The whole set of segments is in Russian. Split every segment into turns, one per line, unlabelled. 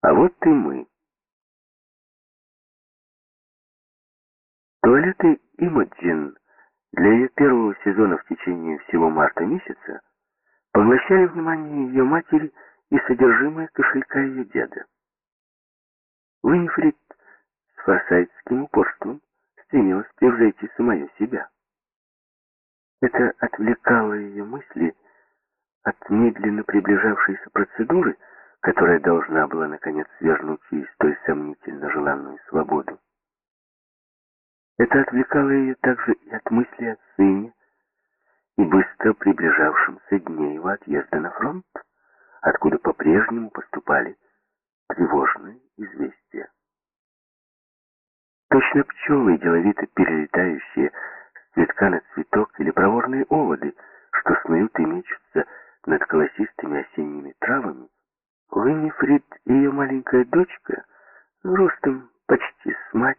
А вот и мы. Туалеты Имаджин для ее первого сезона в течение всего марта месяца поглощали внимание ее матери и содержимое кошелька ее деда. Уинифрид с форсайтским упорством стремилась превзойти самое себя. Это отвлекало ее мысли от медленно приближавшейся процедуры, которая должна была, наконец, свернуть ей столь сомнительно желанную свободу. Это отвлекало ее также и от мысли о сыне и быстро приближавшемся дне его отъезда на фронт, откуда по-прежнему поступали тревожные известия. Точно пчелы, деловито перелетающие с цветка на цветок, или проворные оводы, что снуют и мечутся над колосистыми осенними травами, Уиннифрид и ее маленькая дочка, ростом почти с мать,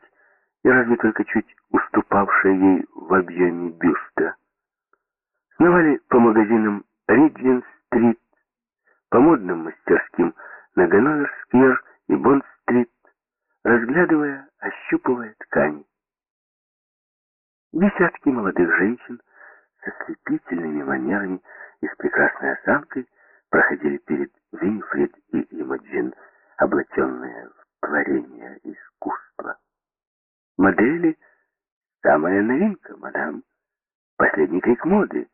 и разве только чуть уступавшая ей в объеме бюста, сновали по магазинам Риджин-стрит, по модным мастерским на Ганновер-сквер и Бонд-стрит, разглядывая, ощупывая ткани. Десятки молодых женщин со слепительными манерами и с прекрасной осанкой проходили перед Винфрид и Имаджин, облаченные в творение искусства. Модели — самая новинка, мадам, последний крик моды,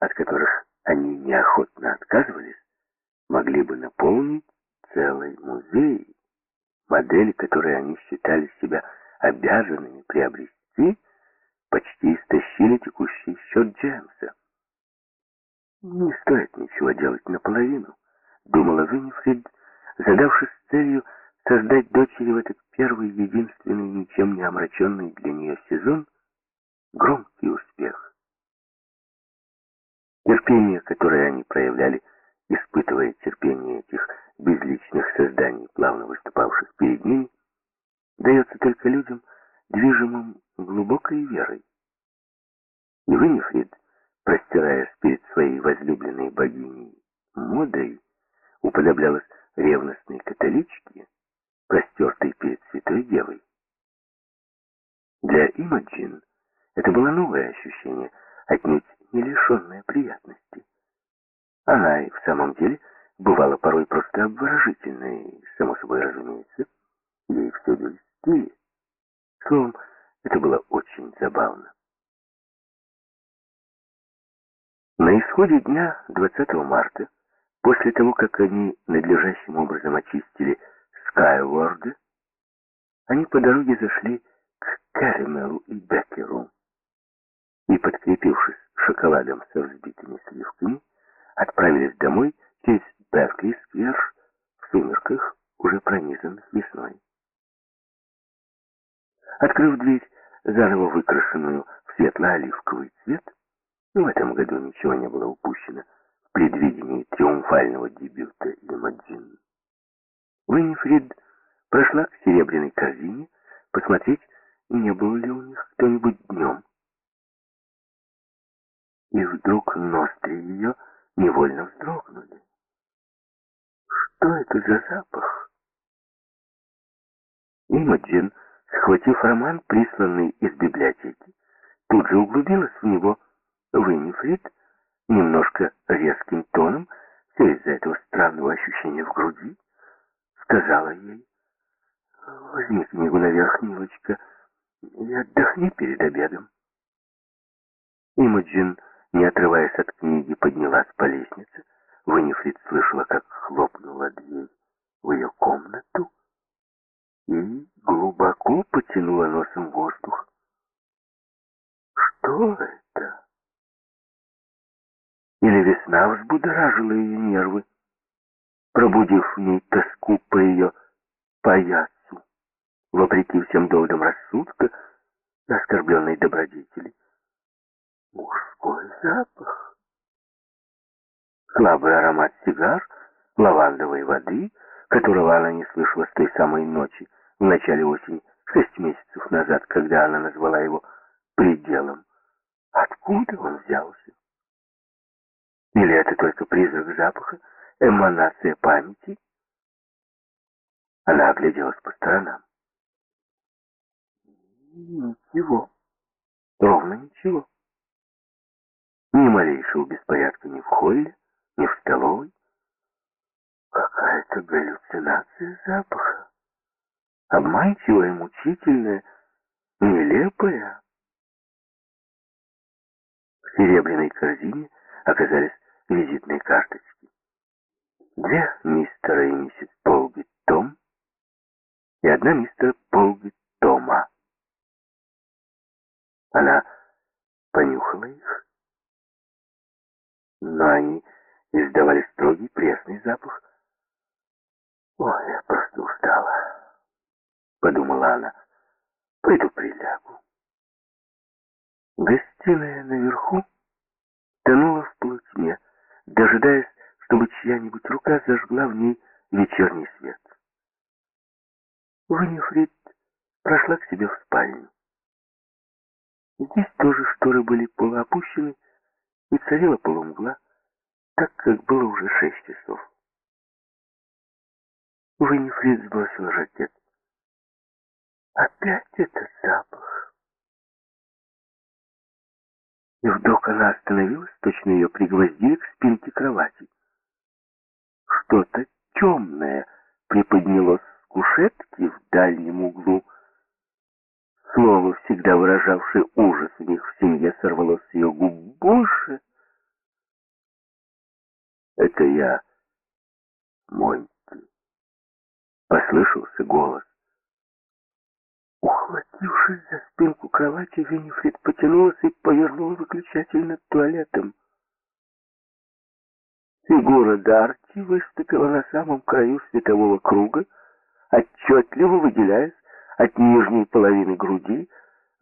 от которых они неохотно отказывались, могли бы наполнить целый музей. Модели, которые они считали себя обязанными приобрести, почти истощили текущий счет Джеймса. Не стоит ничего делать наполовину, думала Виннифрид, задавшись целью создать дочери в этот первый, единственный, ничем не омраченный для нее сезон громкий успех. Терпение, которое они проявляли, испытывая терпение этих безличных созданий, плавно выступавших перед ними, дается только людям, движимым глубокой верой. И Виннифрид, простираясь перед своей возлюбленной богиней модой, уподоблялась ревностной католичке, простертой перед Святой Девой. Для Имаджин это было новое ощущение, отнюдь не лишенное приятности. Она и в самом деле бывала порой просто обворожительной, само собой разумеется, ей все льстили. Словом, это было очень забавно. На исходе дня 20 марта, после того, как они надлежащим образом очистили Скайворды, они по дороге зашли к Кэрмелу и Беккеру и, подкрепившись шоколадом со взбитыми сливками, отправились домой через Беркли-сквер в сумерках, уже пронизанных весной. Открыв дверь, заново выкрашенную в светло-оливковый цвет, в этом году ничего не было упущено в предвидении триумфального дебюта Имаджин. Уиннифрид прошла к серебряной корзине посмотреть, не был ли у них кто-нибудь днем. И вдруг ноздри ее невольно вздрогнули. Что это за запах? Имаджин Схватив роман, присланный из библиотеки, тут же углубилась в него. Виннифрид немножко резким тоном, все из-за этого странного ощущения в груди, сказала ей, «Возьми книгу наверх, милочка, и отдохни перед обедом». Имаджин, не отрываясь от книги, поднялась по лестнице. Виннифрид слышала, как хлопнула дверь в ее комнату и глубоко потянула носом воздух. Что это? Или весна взбудоражила ее нервы, пробудив в ней тоску по ее паяцу, вопреки всем доводам рассудка оскорбленной добродетели. Мужской запах. Слабый аромат сигар, лавандовой воды, которого она не слышала с той самой ночи, в начале осени, шесть месяцев назад, когда она назвала его пределом. Откуда он взялся? Или это только призрак запаха, эманация памяти? Она огляделась по сторонам. Ничего. Ровно ничего. Ни малейшего беспорядка ни в холле, ни в столовой. Какая-то галлюцинация запаха. Обманчивая, мучительная, нелепая. В серебряной корзине оказались визитные карточки. Две мистера и миссис Полгит Том и одна мистера Полгит Тома. Она понюхала их, но они издавали строгий пресный запах. «Ой, я просто устала», — подумала она. «Пойду прилягу». Гостиная наверху тонула в полутьме, дожидаясь, чтобы чья-нибудь рука зажгла в ней вечерний свет. Виннифрид прошла к себе в спальню. Здесь тоже шторы были полуопущены, и царила полумгла, так как было уже шесть часов. Виннифрид сбросила жакет. Опять этот запах. И вдруг она остановилась, точно ее пригвоздили к спинке кровати. Что-то темное приподнялось с кушетки в дальнем углу, Слово, всегда выражавшее ужас у них в семье, сорвалось с ее губ. «Боже!» «Это я, Монти!» Послышался голос. Ухватившись за спинку кровати, Виннифрид потянулась и повернула выключатель над туалетом. Фигура Дарти выступила на самом краю светового круга, отчетливо выделяясь от нижней половины груди,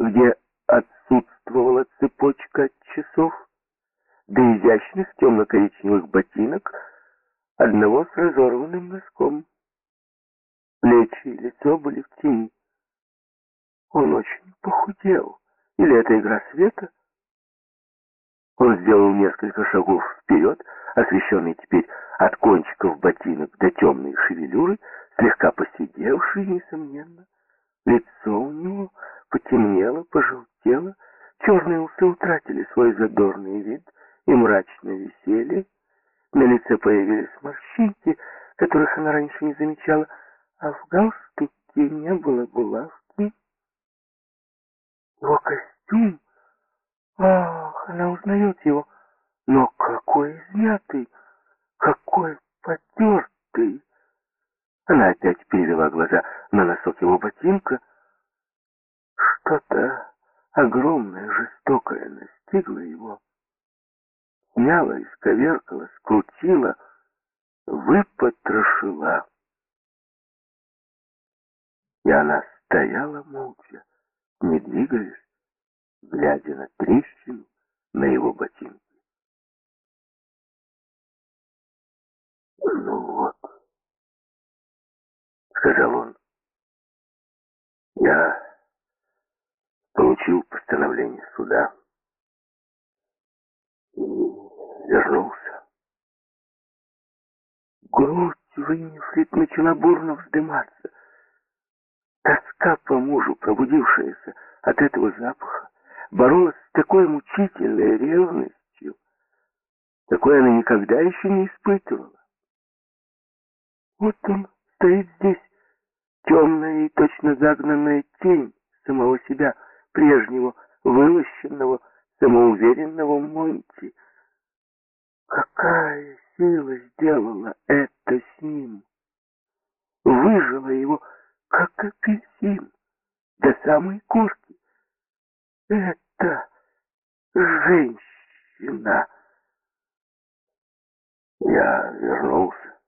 где отсутствовала цепочка от часов, до изящных темно-коричневых ботинок, одного с разорванным носком. Плечи и лицо были в тени. Он очень похудел. Или это игра света? Он сделал несколько шагов вперед, освещенный теперь от кончиков ботинок до темной шевелюры, слегка посидевший, несомненно. Лицо у него потемнело, пожелтело, черные усы утратили свой задорный вид и мрачно висели. На лице появились морщинки, которых она раньше не замечала, а в галстуке не было булавки. Его костюм... Ах, она узнает его. Но какой измятый, какой потертый. Она опять перевела глаза на носок его ботинка. Что-то огромное, жестокое настигло его. Сняла, исковеркала, скрутила, выпотрошила. И она стояла молча, не двигаясь, глядя на трещину на его ботинке. Ну вот, сказал он. Я получил постановление суда и вернулся. Грудь Виннифрид начала бурно вздыматься. Тоска по мужу, пробудившаяся от этого запаха, боролась с такой мучительной ревностью, такой она никогда еще не испытывала. Вот он стоит здесь, темная и точно загнанная тень самого себя, прежнего, вылощенного, самоуверенного Монти. Какая сила сделала это с ним? Выжила его, как апельсин, до самой корки. Это женщина. Я вернулся,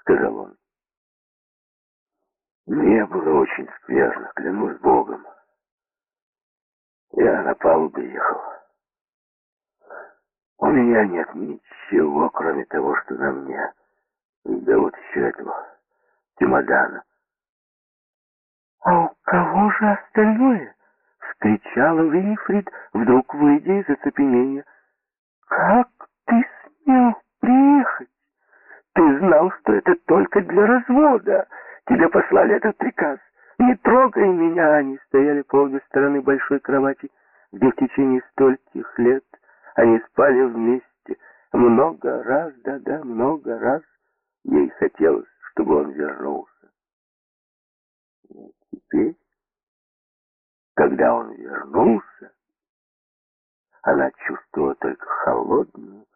сказал он. Мне было очень скверно, клянусь Богом. Я на палубе ехал. У меня нет ничего, кроме того, что на мне. Да вот еще этого чемодана. А кого же остальное? Встречала Винифрид, вдруг выйдя из оцепенения. Как ты смел приехать? Ты знал, что это только для развода. Тебе послали этот приказ. Не трогай меня!» Они стояли по обе стороны большой кровати, где в течение стольких лет они спали вместе. Много раз, да-да, много раз ей хотелось, чтобы он вернулся. Теперь, когда он вернулся, она чувствовала только холодную,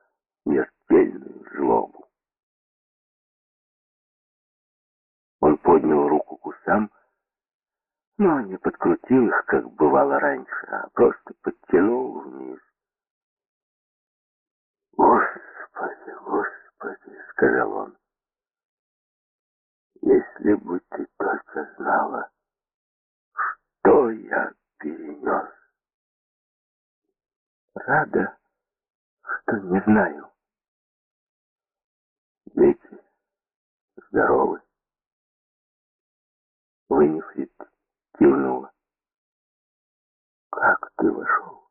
смертельную злобу. Он поднял руку к усам, но не подкрутил их, как бывало раньше, а просто подтянул вниз. «Господи, Господи!» — сказал он. «Если бы ты только знала, что я перенес!» «Рада, что не знаю. Дети здоровы. Винифрид кивнула. Как ты вошел?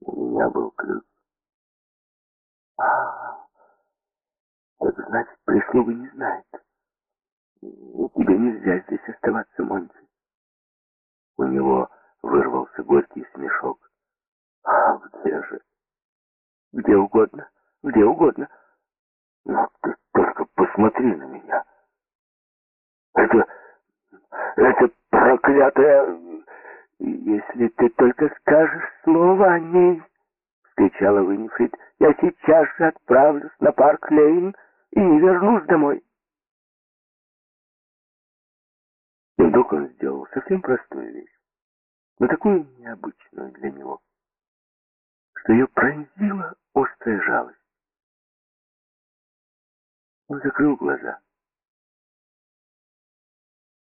У меня был ключ. А, так значит, прислуга не знает. Тебе нельзя здесь оставаться, Монти. У него вырвался горький смешок. А где же? Где угодно, где угодно. Но ты только посмотри на меня. Это... это проклятая... Если ты только скажешь слово о ней, вскричала Винифрид, я сейчас же отправлюсь на парк Лейн и не вернусь домой. И вдруг он сделал совсем простую вещь, но такую необычную для него что ее пронзила острая жалость. Он закрыл глаза.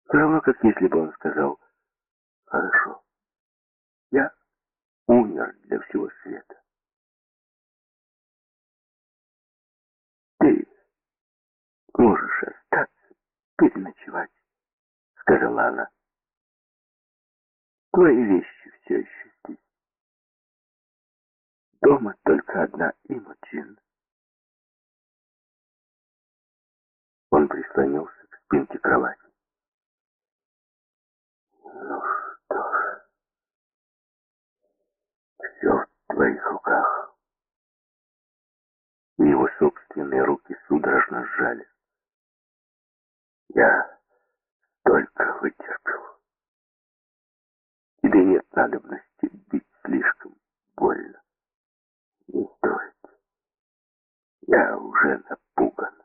Все равно, как если бы он сказал, «Хорошо, я умер для всего света». «Ты можешь остаться, переночевать», — сказала она. «Твои вещи все еще Дома только одна Имоджин. Он прислонился к спинке кровати. Ну что ж, все в твоих руках. Его собственные руки судорожно сжали. Я только вытерпел. Тебе нет надобности бить слишком больно. Не стоит. Я уже напуган.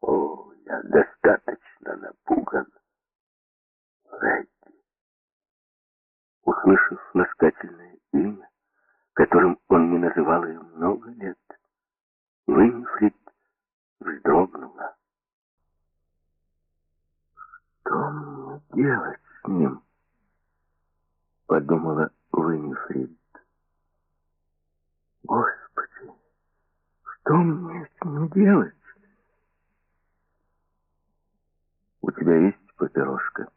О, я достаточно напуган. Редди. Услышав ласкательное имя, которым он не называл ее много лет, Винфрид вздрогнула. Что мне делать с ним? Подумала Винифрид. Господи, что мне с ним делать? У тебя есть папирошка?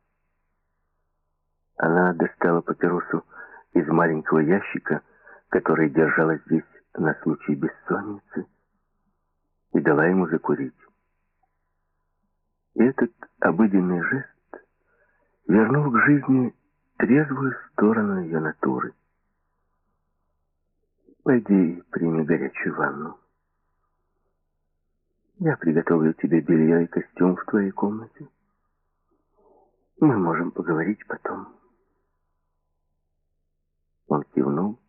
Она достала папиросу из маленького ящика, который держала здесь на случай бессонницы, и дала ему закурить. Этот обыденный жест вернул к жизни трезвую сторону ее натуры. Пойди и прими горячую ванну. Я приготовлю тебе белье и костюм в твоей комнате. Мы можем поговорить потом. Он кивнул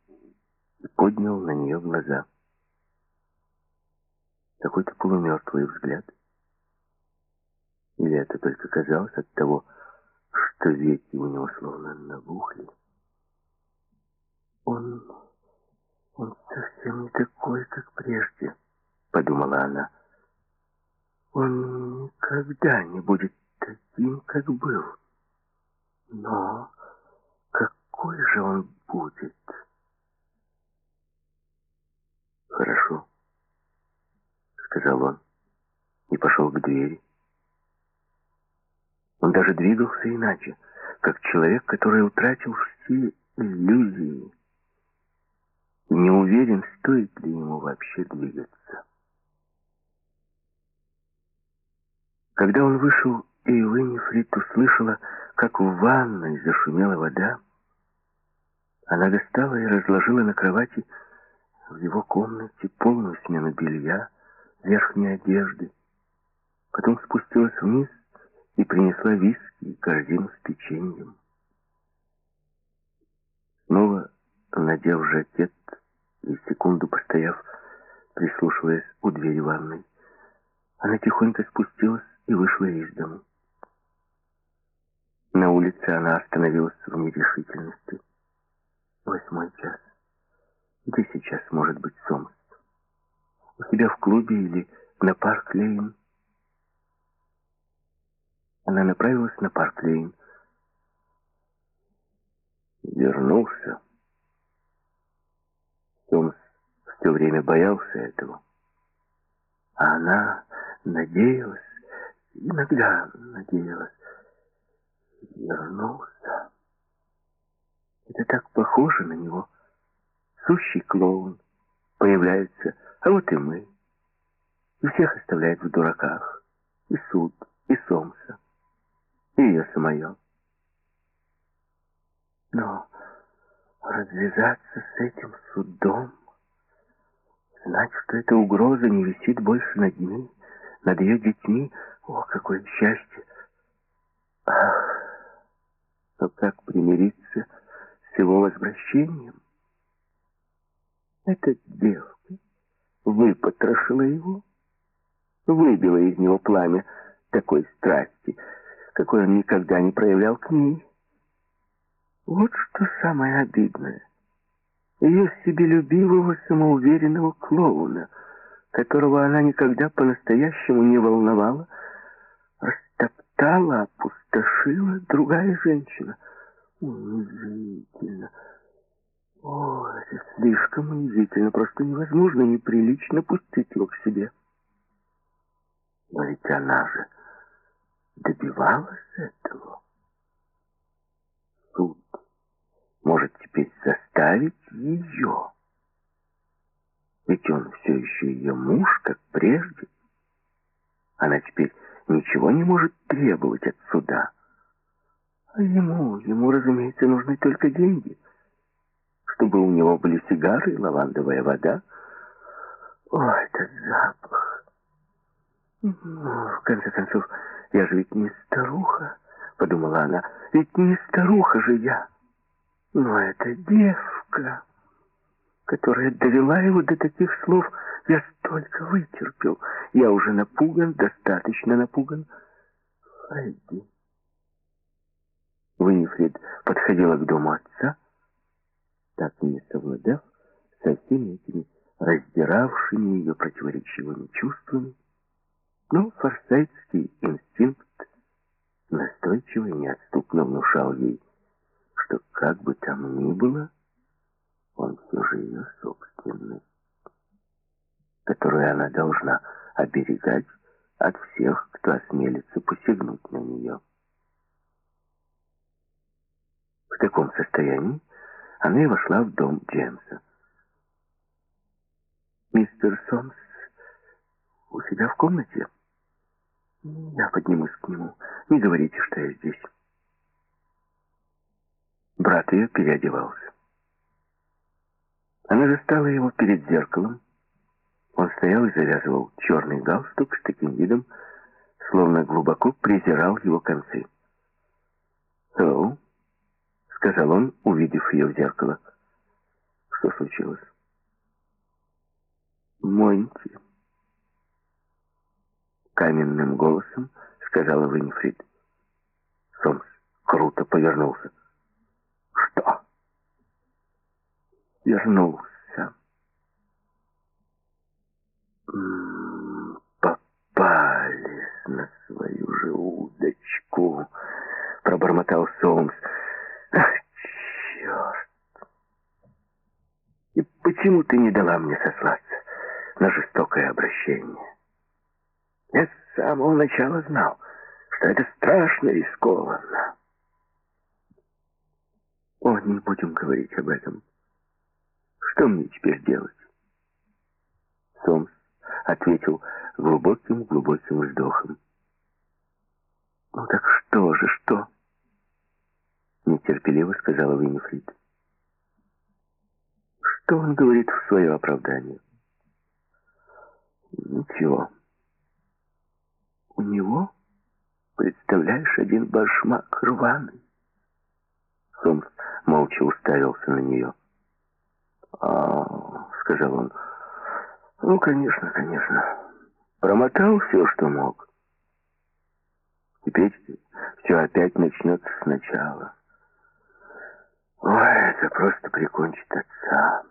и поднял на нее глаза. Какой-то полумертвый взгляд. Или это только казалось от того, что веки у него словно набухли. Он «Он совсем не такой, как прежде», — подумала она. «Он никогда не будет таким, как был. Но какой же он будет?» «Хорошо», — сказал он и пошел к двери. Он даже двигался иначе, как человек, который утратил все иллюзии не уверен, стоит ли ему вообще двигаться. Когда он вышел, и Уиннифрид услышала, как в ванной зашумела вода, она достала и разложила на кровати в его комнате полную смену белья, верхней одежды. Потом спустилась вниз и принесла виски и корзину с печеньем. Снова, надев жакет и секунду постояв, прислушиваясь у двери ванной, она тихонько спустилась и вышла из дома. На улице она остановилась в нерешительности. Восьмой час. Где сейчас может быть Сомс? У себя в клубе или на Парк-Лейн? Она направилась на Парк-Лейн. Вернулся. Сомс все время боялся этого. А она надеялась, иногда надеялась, вернулся. Это так похоже на него. Сущий клоун появляется, а вот и мы. И всех оставляет в дураках. И суд, и Сомса, и ее самое. Но развязаться с этим судом, знать, что эта угроза не висит больше над ней, над ее детьми, о, какое счастье! Ах! Но как примириться с его возвращением? Эта девка выпотрошила его, выбила из него пламя такой страсти, какой он никогда не проявлял к ней. Вот что самое обидное. Ее себелюбивого, самоуверенного клоуна, которого она никогда по-настоящему не волновала, растоптала, опустошила другая женщина. Унизительно. О, это слишком унизительно, просто невозможно, неприлично пустить его к себе. Но ведь она же добивалась этого. Суд может теперь заставить ее. Ведь он все еще ее муж, как прежде. Она теперь ничего не может требовать от суда. А ему, ему, разумеется, нужны только деньги. Чтобы у него были сигары и лавандовая вода. О, этот запах! Ну, в конце концов, я же ведь не старуха, подумала она. Ведь не старуха же я. Но это девка, которая довела его до таких слов, я столько вытерпел. Я уже напуган, достаточно напуган. Фредди. Винифрид подходила к дому отца, так не совладав со всеми этими раздиравшими ее противоречивыми чувствами, но форсайтский инстинкт настойчиво и неотступно внушал ей, что как бы там ни было, он все же ее собственный, которую она должна оберегать от всех, кто осмелится посягнуть на нее. В таком состоянии она и вошла в дом Джеймса. «Мистер Сомс у себя в комнате?» «Я поднимусь к нему. Не говорите, что я здесь». Брат ее переодевался. Она застала его перед зеркалом. Он стоял и завязывал черный галстук с таким видом, словно глубоко презирал его концы. «Hello», — сказал он, увидев ее в зеркало. «Что случилось?» «Монти», — каменным голосом сказала Виннифрид. Сомс круто повернулся. «Что?» «Вернулся». М -м, «Попались на свою же удочку», — пробормотал Сомс. «Ах, черт! И почему ты не дала мне сослаться на жестокое обращение?» Я с самого начала знал, что это страшно рискованно. О, не будем говорить об этом. Что мне теперь делать? Сомс ответил глубоким-глубоким вздохом. Ну так что же, что? Нетерпеливо сказала Виннифрид. Что он говорит в свое оправдание? Ничего. У него, представляешь, один башмак рваный. Сомс молча уставился на нее. «А, — сказал он, — ну, конечно, конечно. Промотал все, что мог. Теперь все опять начнется сначала. Ой, это просто прикончит отца.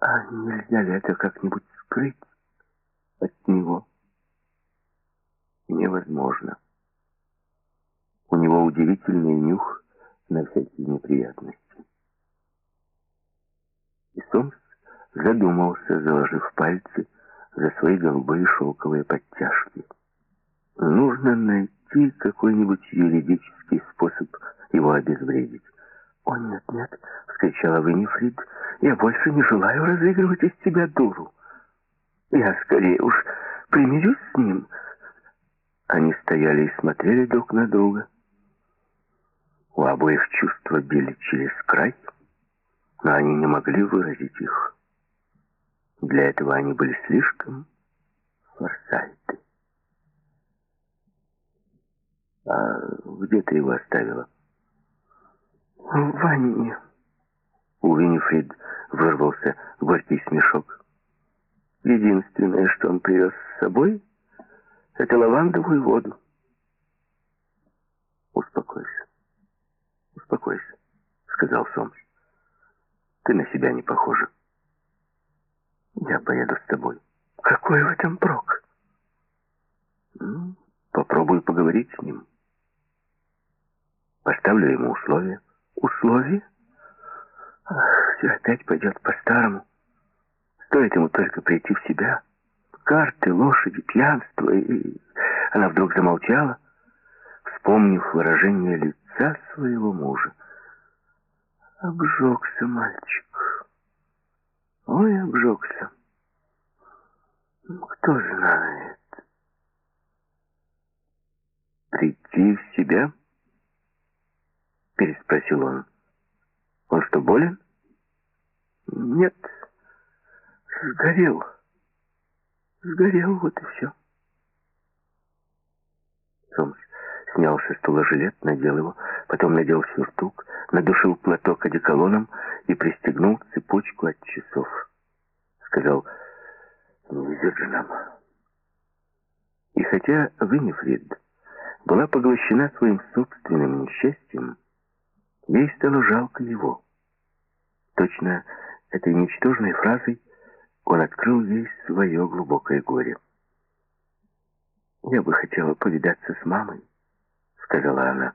А нельзя ли это как-нибудь скрыть от него? Невозможно. У него удивительный нюх на всякие неприятности. И Сомс задумался, заложив пальцы за свои голубые шелковые подтяжки. Нужно найти какой-нибудь юридический способ его обезвредить. «О, нет, нет!» — вскричала Виннифрид. «Я больше не желаю разыгрывать из тебя дуру. Я скорее уж примирюсь с ним». Они стояли и смотрели друг на друга. У обоих чувства били через край, но они не могли выразить их. Для этого они были слишком форсайты. «А где ты его оставила?» «В ванне». У Виннифрид вырвался горький смешок. Единственное, что он привез с собой, это лавандовую воду. «Успокойся, успокойся», — сказал Сомс. «Ты на себя не похожа. Я поеду с тобой». «Какой в этом прок?» «Ну, попробую поговорить с ним. Поставлю ему условия». «Условия?» Ах, все опять пойдет по-старому. Стоит ему только прийти в себя. Карты, лошади, пьянство. И она вдруг замолчала, вспомнив выражение лица своего мужа. Обжегся мальчик. Ой, обжегся. Кто знает. Прийти в себя? Переспросил он. Он что, болен? Нет. Сгорел. Сгорел, вот и все. Сомс снял со стула жилет, надел его, потом надел сюртук, надушил платок одеколоном и пристегнул цепочку от часов. Сказал, не везет же нам. И хотя Виннифрид была поглощена своим собственным несчастьем, ей стало жалко его. Точно этой ничтожной фразой он открыл ей свое глубокое горе. «Я бы хотела повидаться с мамой», — сказала она.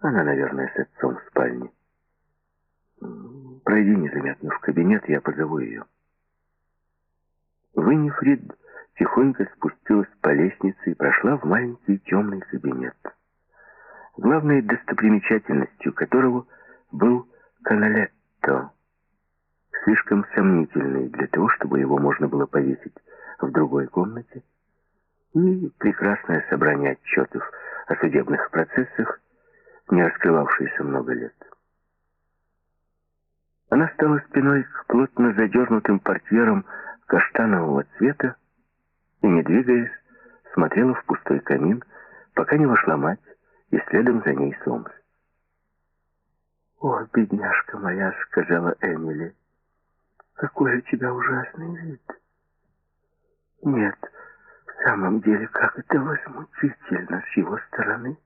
«Она, наверное, с отцом в спальне. Пройди незаметно в кабинет, я позову ее». Виннифрид тихонько спустилась по лестнице и прошла в маленький темный кабинет, главной достопримечательностью которого был Каналетто, слишком сомнительный для того, чтобы его можно было повесить в другой комнате, и прекрасное собрание отчетов о судебных процессах, не раскрывавшееся много лет. Она стала спиной к плотно задернутым портьерам каштанового цвета и, не двигаясь, смотрела в пустой камин, пока не вошла мать, и следом за ней Сомс. «О, бедняжка моя», — сказала Эмили, — «какой у тебя ужасный вид». «Нет, в самом деле, как это возмутительно с его стороны».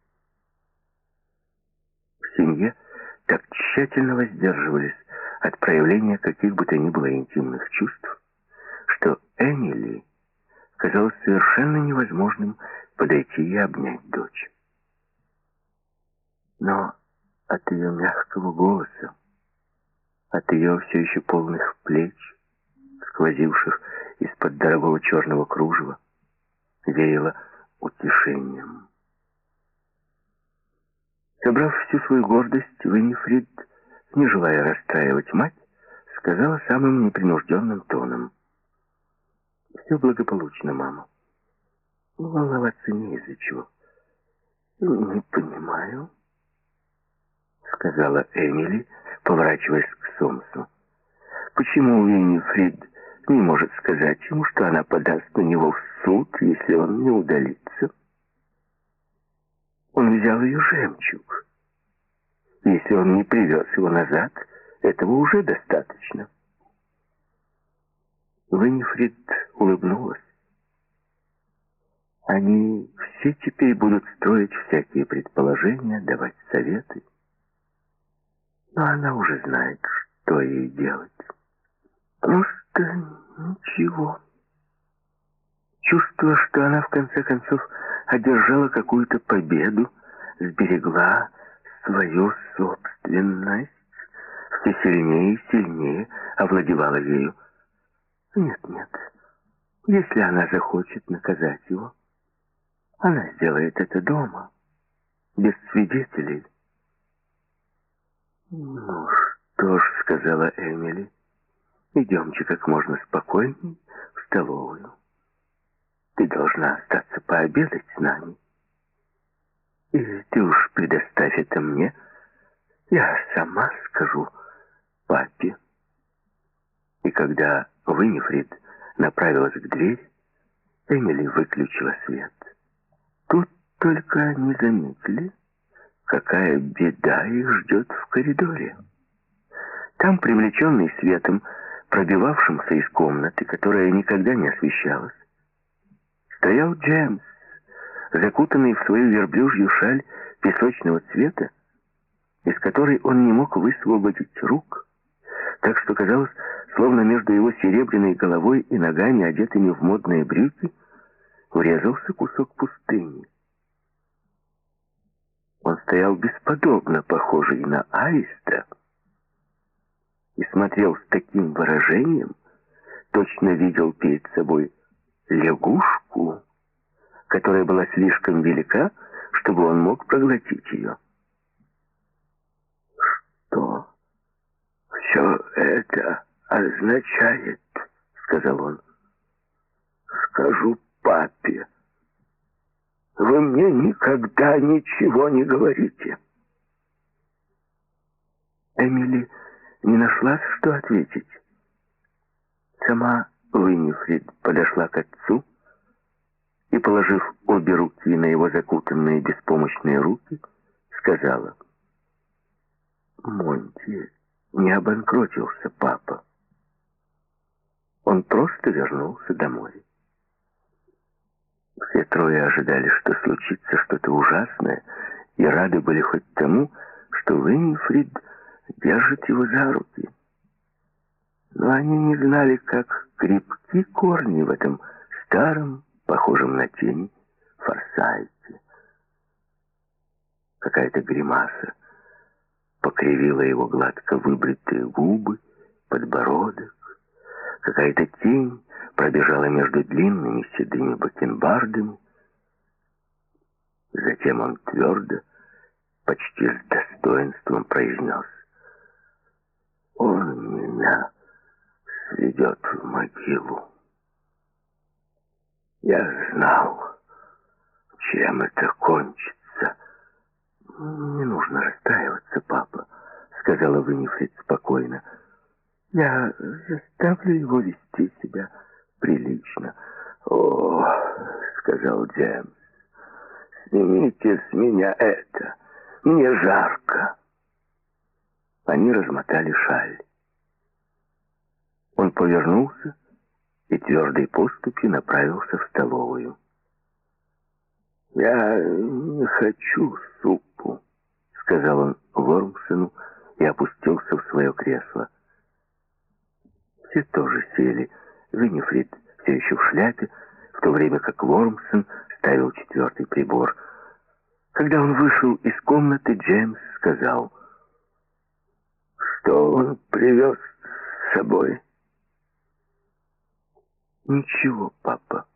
В семье так тщательно воздерживались от проявления каких бы то ни было интимных чувств, что Эмили казалось совершенно невозможным подойти и обнять дочь. Но от ее мягкого голоса, от ее все еще полных плеч, сквозивших из-под дорогого черного кружева, веяло утешением. Собрав всю свою гордость, Виннифрид, не желая расстраивать мать, сказала самым непринужденным тоном. «Все благополучно, мама. волноваться не из-за чего. Не понимаю, сказала Эмили, поворачиваясь Сомсу. Почему Уиннифрид не может сказать ему, что она подаст на него в суд, если он не удалится? Он взял ее жемчуг. Если он не привез его назад, этого уже достаточно. Виннифрид улыбнулась. Они все теперь будут строить всякие предположения, давать советы. Но она уже знает, что ей делать. Просто ничего. Чувство, что она в конце концов одержала какую-то победу, сберегла свою собственность, все сильнее и сильнее овладевала ею. Нет, нет. Если она захочет наказать его, она сделает это дома, без свидетелей. Ну что ж, сказала Эмили, идемте как можно спокойней в столовую. Ты должна остаться пообедать с нами. И ты уж предоставь это мне. Я сама скажу папе. И когда Виннифрид направилась к двери, Эмили выключила свет. Тут только они заметили, какая беда их ждет в коридоре. Там, привлеченный светом, пробивавшимся из комнаты, которая никогда не освещалась, стоял Джеймс, закутанный в свою верблюжью шаль песочного цвета, из которой он не мог высвободить рук, так что казалось, словно между его серебряной головой и ногами, одетыми в модные брюки, врезался кусок пустыни. Он стоял бесподобно похожий на аиста и смотрел с таким выражением, точно видел перед собой лягушку, которая была слишком велика, чтобы он мог проглотить ее. «Что все это означает?» — сказал он. «Скажу папе. Вы мне никогда ничего не говорите». Эмили не нашла, что ответить. Сама Уиннифрид подошла к отцу и, положив обе руки на его закутанные беспомощные руки, сказала, «Монти не обанкротился, папа. Он просто вернулся домой». Все трое ожидали, что случится что-то ужасное, и рады были хоть тому, что Уиннифрид держит его за руки. Но они не знали, как крепки корни в этом старом, похожем на тень, форсайте. Какая-то гримаса покривила его гладко выбритые губы, подбородок. Какая-то тень пробежала между длинными седыми бакенбардами. Затем он твердо, почти с достоинством произнес. «Он меня сведет в могилу». Я знал, чем это кончится. Не нужно расстраиваться, папа, сказала Винифрид спокойно. Я заставлю его вести себя прилично. О, сказал Джеймс, снимите с меня это. Мне жарко. Они размотали шаль. Он повернулся и твердой поступью направился в столовую. «Я не хочу супу», — сказал он Вормсону и опустился в свое кресло. Все тоже сели. Виннифрид все еще в шляпе, в то время как Вормсон ставил четвертый прибор. Когда он вышел из комнаты, Джеймс сказал, что он привез с собой. «Ничего, папа».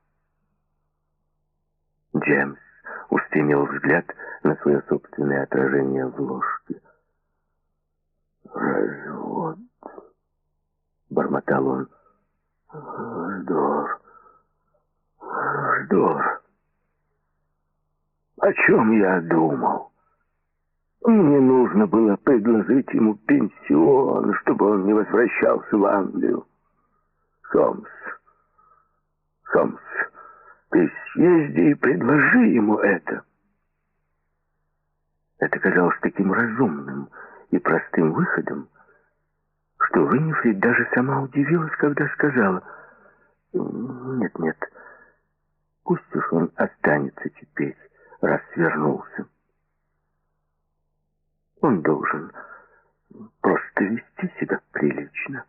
Джеймс устремил взгляд на свое собственное отражение в ложке. «Развод», — бормотал он. «Вздор, вздор». О чем я думал? Мне нужно было предложить ему пенсион, чтобы он не возвращался в Англию. Сомс, Сомс, ты съезди и предложи ему это. Это казалось таким разумным и простым выходом, что Виннифрид даже сама удивилась, когда сказала, «Нет, нет, пусть уж он останется теперь, раз свернулся. Он должен просто вести себя прилично.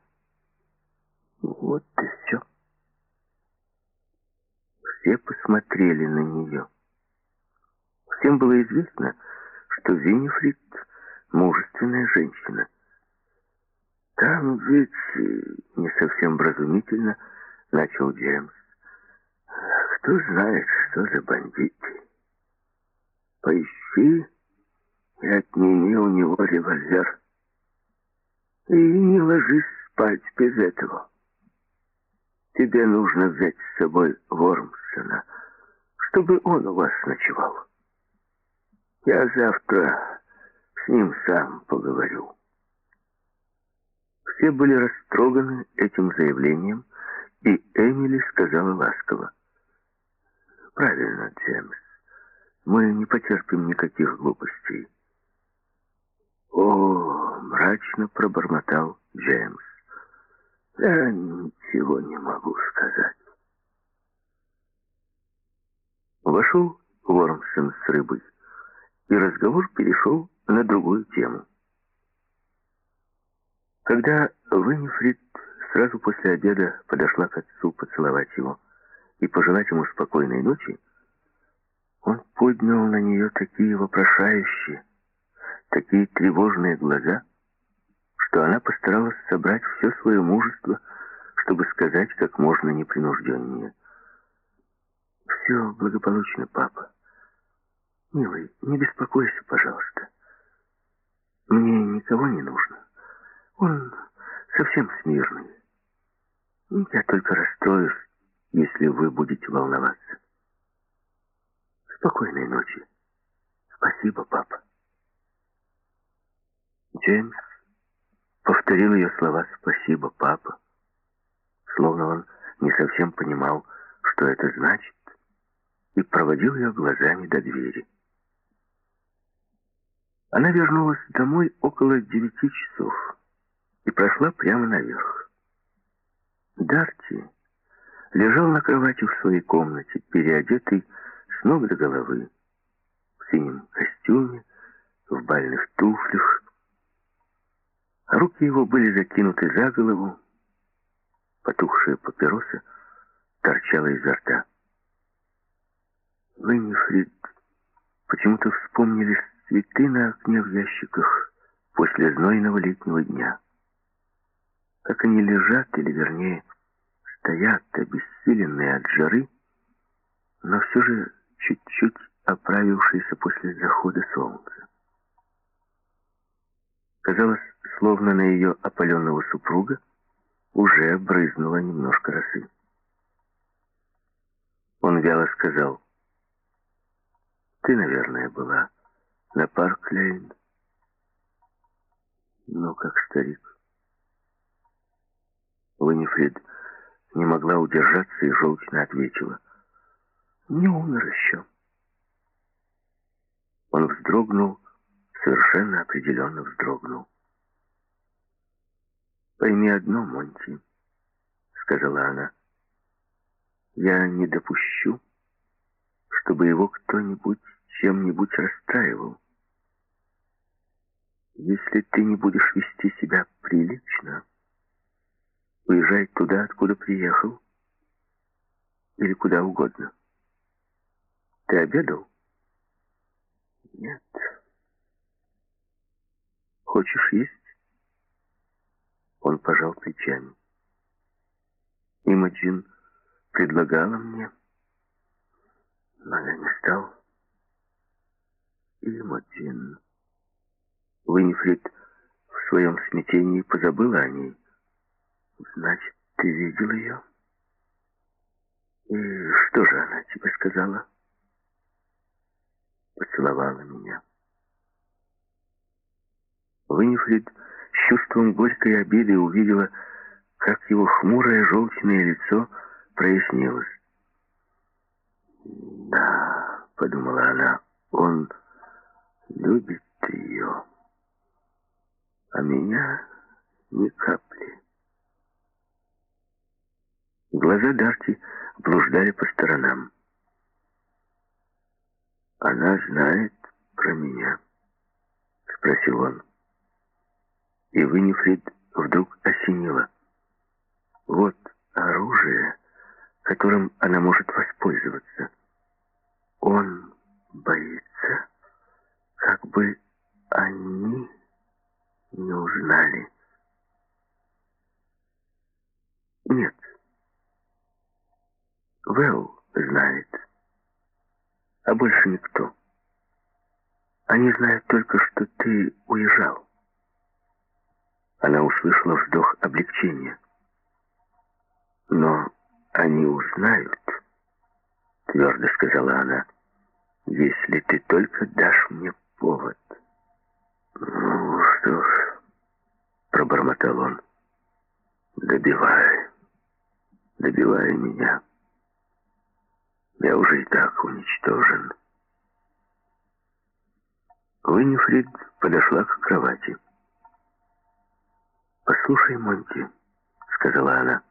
Вот и все. Все посмотрели на нее. Всем было известно, что Виннифрид — мужественная женщина. Там ведь не совсем вразумительно начал Джеймс. Кто знает, что за бандиты. Поищи и отними у него револьвер. И не ложись спать без этого. Тебе нужно взять с собой Вормсона, чтобы он у вас ночевал. Я завтра с ним сам поговорю. Все были растроганы этим заявлением, и Эмили сказала ласково. «Правильно, Джеймс. Мы не потерпим никаких глупостей». «О!» — мрачно пробормотал Джеймс. «Я ничего не могу сказать». Вошел Вормсон с рыбой и разговор перешел на другую тему. Когда Виннифрид сразу после обеда подошла к отцу поцеловать его и пожелать ему спокойной ночи, он поднял на нее такие вопрошающие, такие тревожные глаза, что она постаралась собрать все свое мужество, чтобы сказать как можно непринужденнее. «Все благополучно, папа. Милый, не беспокойся, пожалуйста. Мне никого не нужно. Он совсем смирный. Я только расстроюсь, если вы будете волноваться. Спокойной ночи. Спасибо, папа. Джеймс повторил ее слова «спасибо, папа», словно он не совсем понимал, что это значит, и проводил ее глазами до двери. Она вернулась домой около девяти часов и прошла прямо наверх. Дарти лежал на кровати в своей комнате, переодетый с ног до головы, в синем костюме, в бальных туфлях. Руки его были закинуты за голову, потухшая папироса торчала изо рта. Виннифрид почему-то вспомнились цветы на окне в ящиках после знойного летнего дня. Как они лежат, или вернее, стоят, обессиленные от жары, но все же чуть-чуть оправившиеся после захода солнца. Казалось, словно на ее опаленного супруга уже брызнуло немножко росы. Он вяло сказал, «Ты, наверное, была на парк Лейн. Ну, как старик. Уинифрид не могла удержаться и желчно ответила. Не умер еще. Он вздрогнул, совершенно определенно вздрогнул. «Пойми одно, Монти», — сказала она. «Я не допущу, чтобы его кто-нибудь чем-нибудь расстраивал. Если ты не будешь вести себя прилично, уезжай туда, откуда приехал, или куда угодно. Ты обедал? Нет. Хочешь есть? Он пожал плечами. Имаджин предлагала мне, но я не стал. Имаджин. Винифрид в своем смятении позабыла о ней. Значит, ты видел ее? И что же она тебе сказала? поцеловала меня. Винифрид с чувством горькой обиды увидела, как его хмурое желчное лицо прояснилось. «Да», — подумала она, — «он любит ее, а меня ни капли». Глаза Дарти блуждали по сторонам. «Она знает про меня?» — спросил он. И Винифрид вдруг осенила. Вот оружие, которым она может воспользоваться. Он боится, как бы они не узнали. Нет. Вэл знает, а больше никто. Они знают только, что ты уезжал. Она услышала вздох облегчения. «Но они узнают», — твердо сказала она, — «если ты только дашь мне повод». «Ну что ж», — пробормотал он, — «добивай, добивай меня. Я уже и так уничтожен». Уиннифрид подошла к кровати. «Послушай, Монти», — сказала она,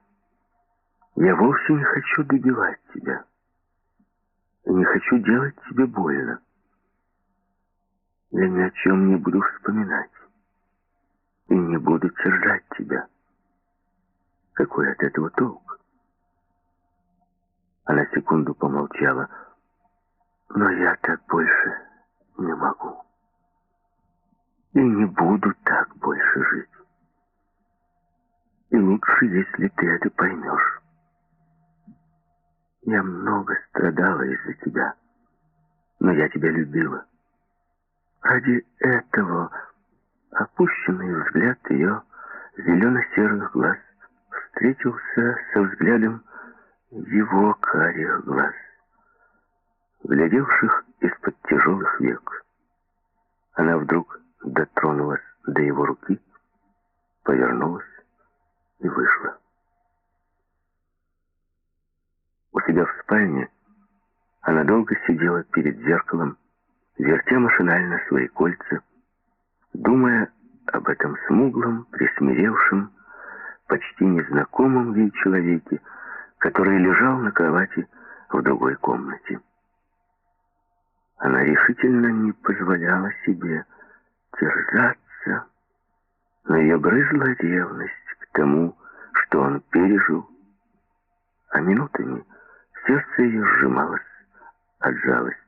— «я вовсе не хочу добивать тебя. И не хочу делать тебе больно. Я ни о чем не буду вспоминать. И не буду терзать тебя. Какой от этого толк?» Она секунду помолчала. «Но я так больше не могу. И не буду так больше жить. Лучше, если ты это поймешь. Я много страдала из-за тебя, но я тебя любила. Ради этого опущенный взгляд ее зелено-серых глаз встретился со взглядом его карих глаз, глядевших из-под тяжелых век. Она вдруг дотронулась до его руки, повернулась и вышла. У себя в спальне она долго сидела перед зеркалом, вертя машинально свои кольца, думая об этом смуглом, присмиревшем, почти незнакомом ей человеке, который лежал на кровати в другой комнате. Она решительно не позволяла себе терзаться, но ее грызла ревность тому, что он пережил, а минутами сердце ее сжималось от жалости.